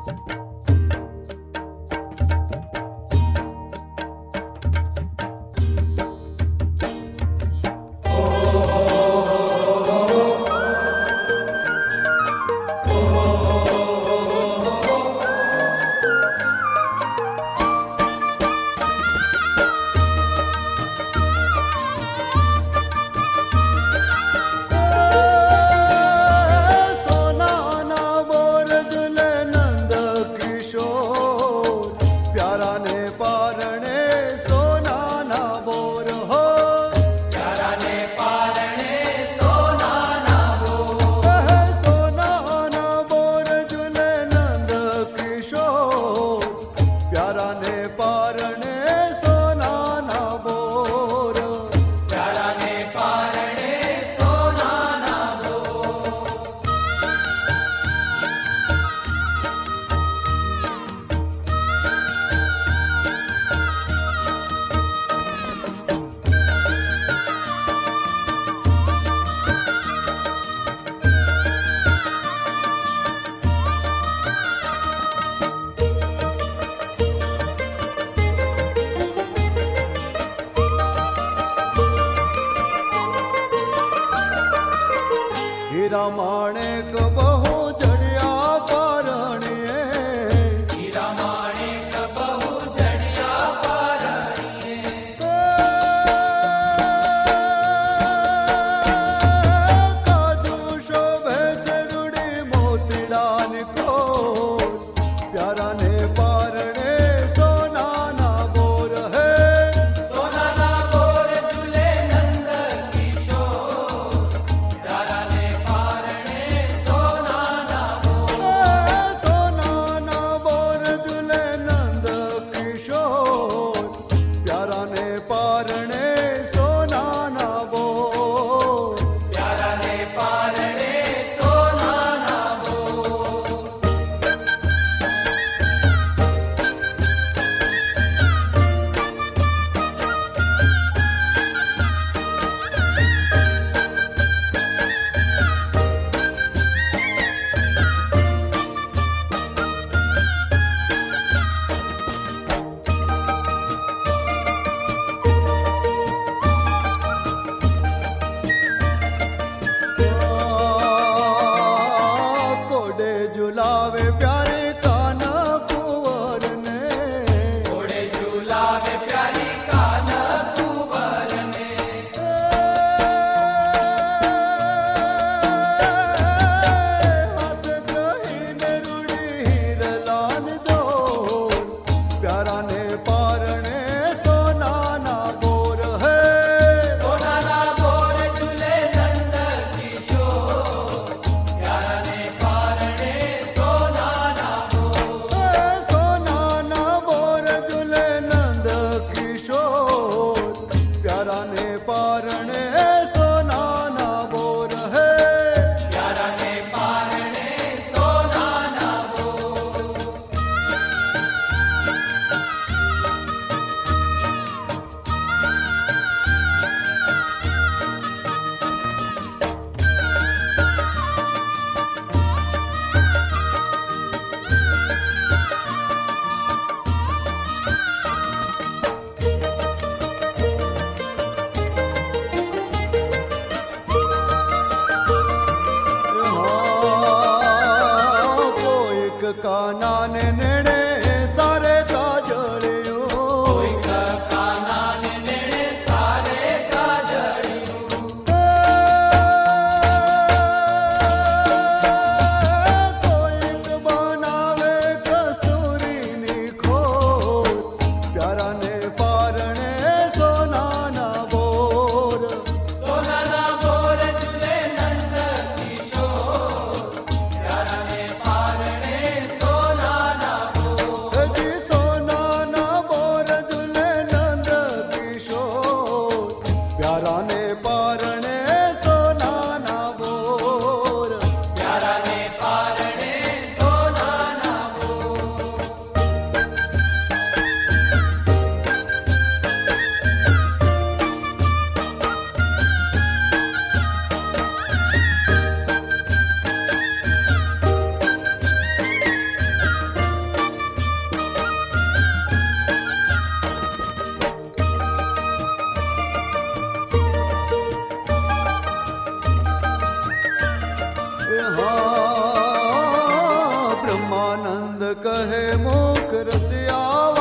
podcast. सारा नेपाल रामायण कबा कहे मोकर से आवा